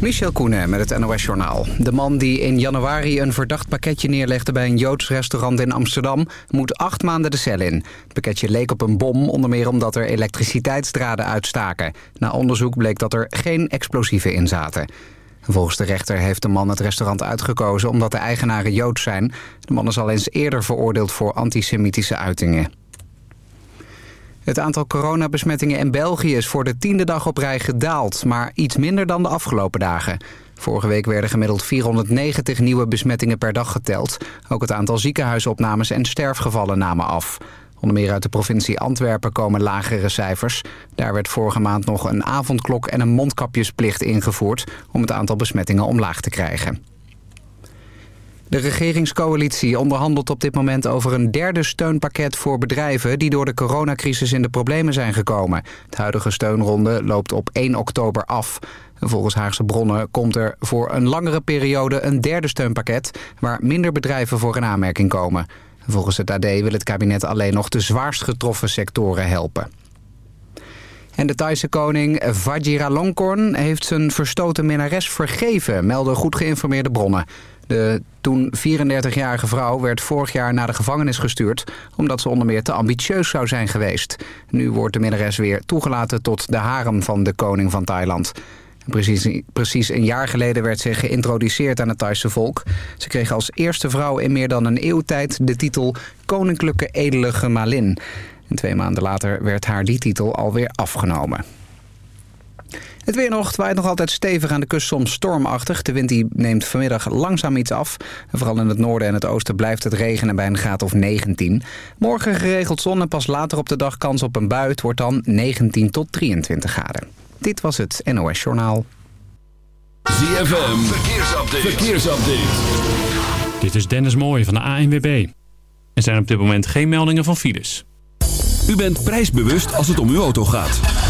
Michel Koenen met het NOS-journaal. De man die in januari een verdacht pakketje neerlegde bij een Joods restaurant in Amsterdam... moet acht maanden de cel in. Het pakketje leek op een bom, onder meer omdat er elektriciteitsdraden uitstaken. Na onderzoek bleek dat er geen explosieven in zaten. Volgens de rechter heeft de man het restaurant uitgekozen omdat de eigenaren Joods zijn. De man is al eens eerder veroordeeld voor antisemitische uitingen. Het aantal coronabesmettingen in België is voor de tiende dag op rij gedaald... maar iets minder dan de afgelopen dagen. Vorige week werden gemiddeld 490 nieuwe besmettingen per dag geteld. Ook het aantal ziekenhuisopnames en sterfgevallen namen af. Onder meer uit de provincie Antwerpen komen lagere cijfers. Daar werd vorige maand nog een avondklok en een mondkapjesplicht ingevoerd... om het aantal besmettingen omlaag te krijgen. De regeringscoalitie onderhandelt op dit moment over een derde steunpakket voor bedrijven die door de coronacrisis in de problemen zijn gekomen. Het huidige steunronde loopt op 1 oktober af. Volgens Haagse bronnen komt er voor een langere periode een derde steunpakket waar minder bedrijven voor in aanmerking komen. Volgens het AD wil het kabinet alleen nog de zwaarst getroffen sectoren helpen. En de Thaise koning Vajiralongkorn heeft zijn verstoten minnares vergeven, melden goed geïnformeerde bronnen. De toen 34-jarige vrouw werd vorig jaar naar de gevangenis gestuurd... omdat ze onder meer te ambitieus zou zijn geweest. Nu wordt de minnares weer toegelaten tot de harem van de koning van Thailand. Precies, precies een jaar geleden werd ze geïntroduceerd aan het Thaise volk. Ze kreeg als eerste vrouw in meer dan een eeuw tijd de titel Koninklijke Edele Gemalin. En twee maanden later werd haar die titel alweer afgenomen. Het weer nog, waait nog altijd stevig aan de kust, soms stormachtig. De wind die neemt vanmiddag langzaam iets af. vooral in het noorden en het oosten blijft het regenen bij een graad of 19. Morgen geregeld zon en pas later op de dag kans op een bui. Het wordt dan 19 tot 23 graden. Dit was het NOS Journaal. ZFM, verkeersupdate. verkeersupdate. Dit is Dennis Mooij van de ANWB. Er zijn op dit moment geen meldingen van files. U bent prijsbewust als het om uw auto gaat.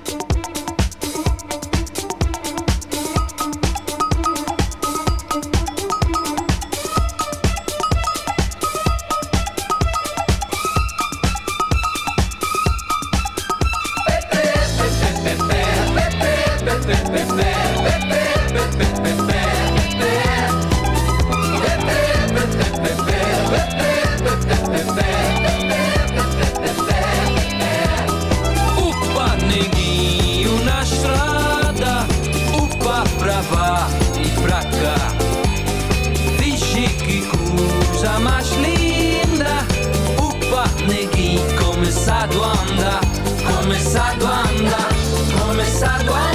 Mais linda, upa, neguinho, começado a andar, começado a andar, começado a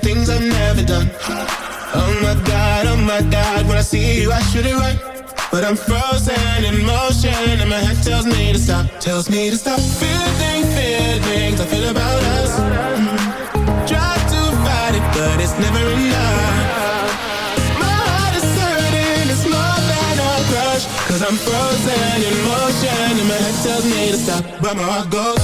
doing things I've never done. Oh my god, oh my god, when I see you, I should it right. But I'm frozen in motion, and my head tells me to stop, tells me to stop. Feeling, feelings I feel about us. Mm -hmm. Try to fight it, but it's never enough. My heart is hurting, it's more than a I'm frozen in motion, and my head tells me to stop, but my heart goes.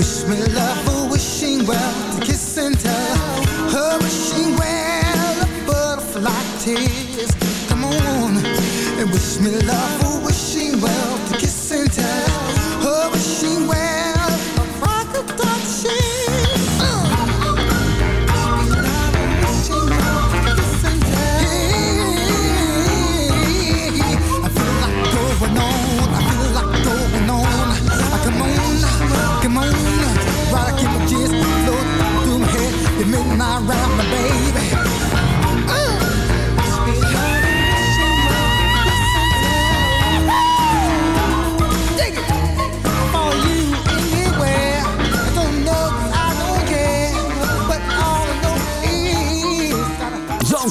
Wish me love for wishing well to kiss and tell her wishing well of butterfly tears. Come on and wish me love.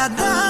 got that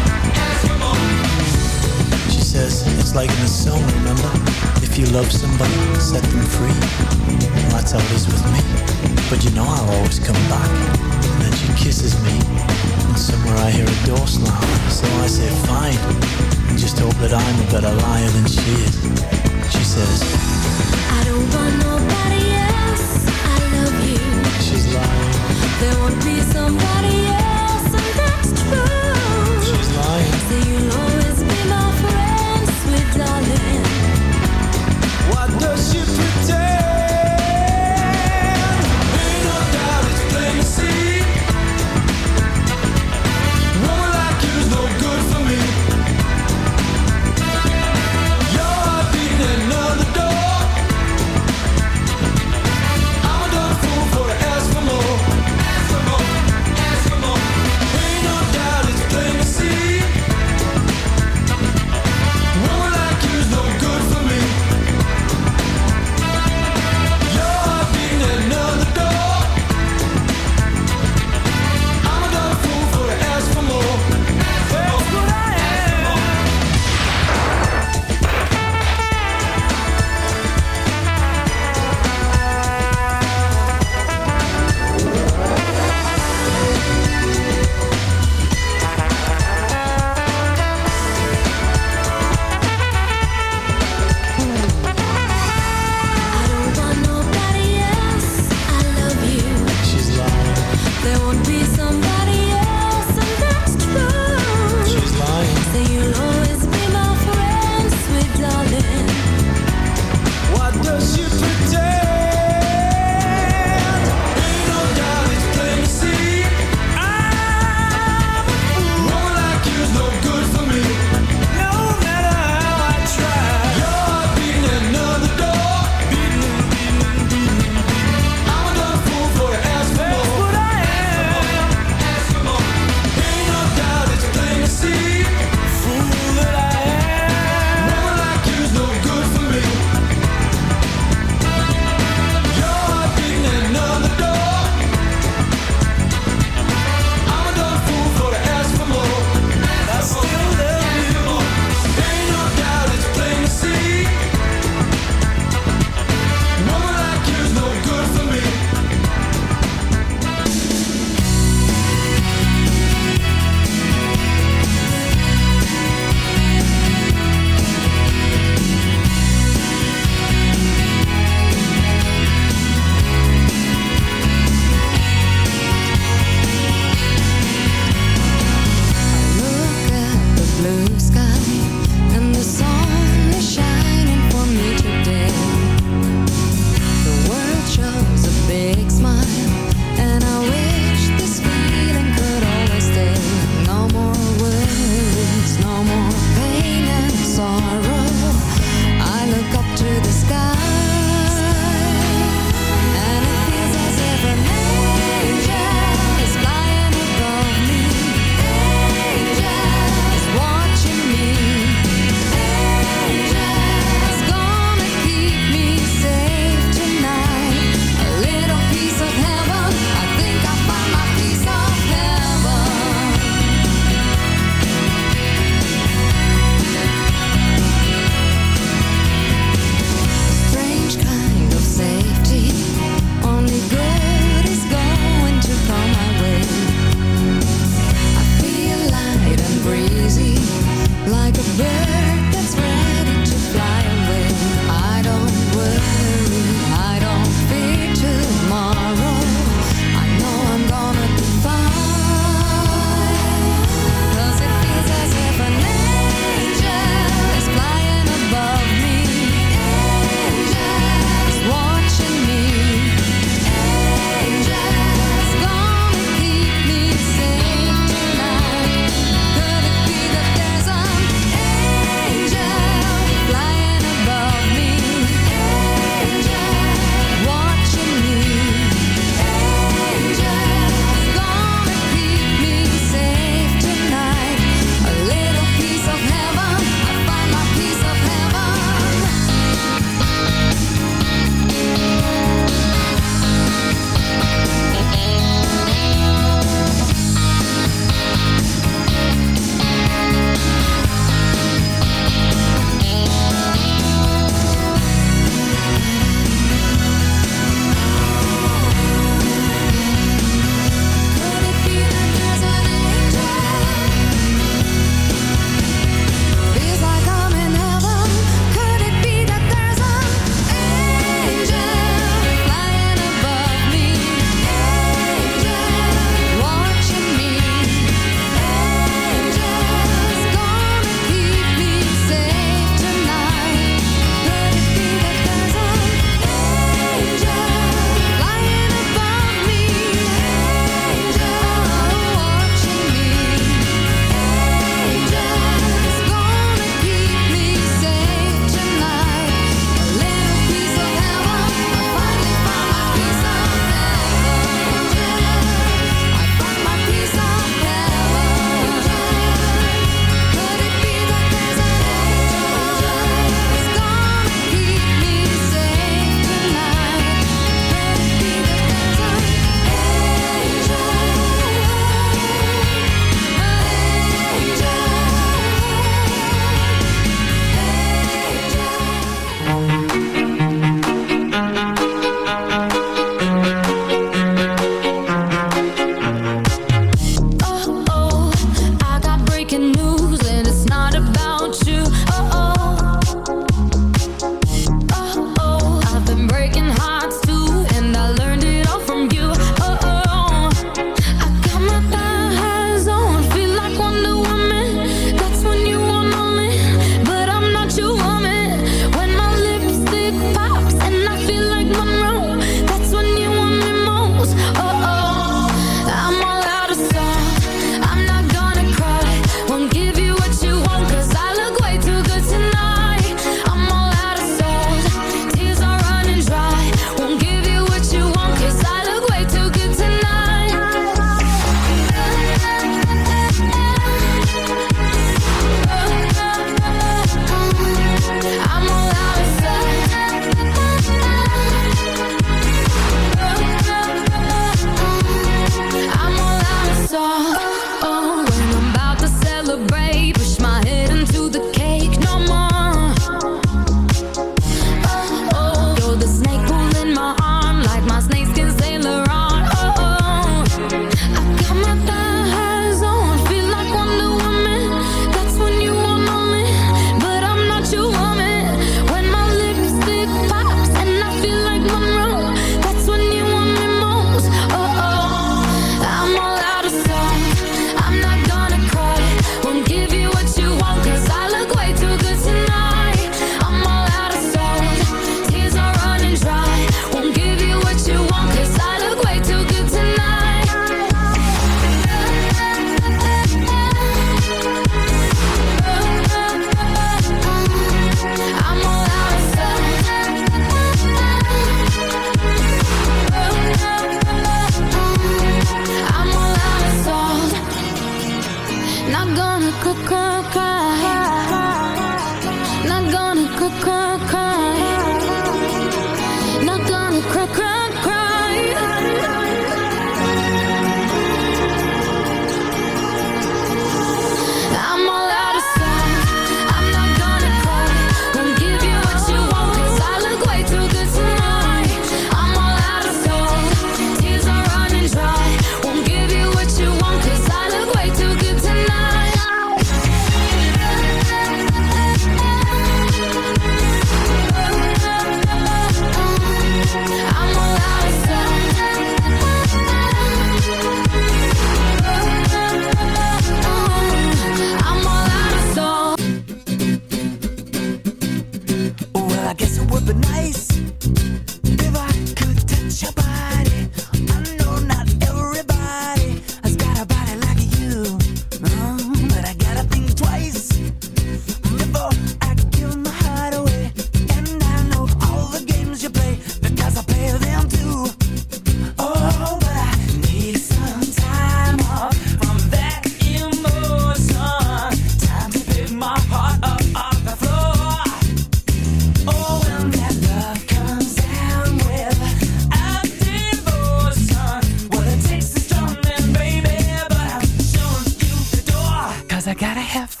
have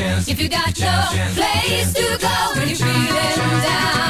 chance. If you got no place to go when you're feeling down.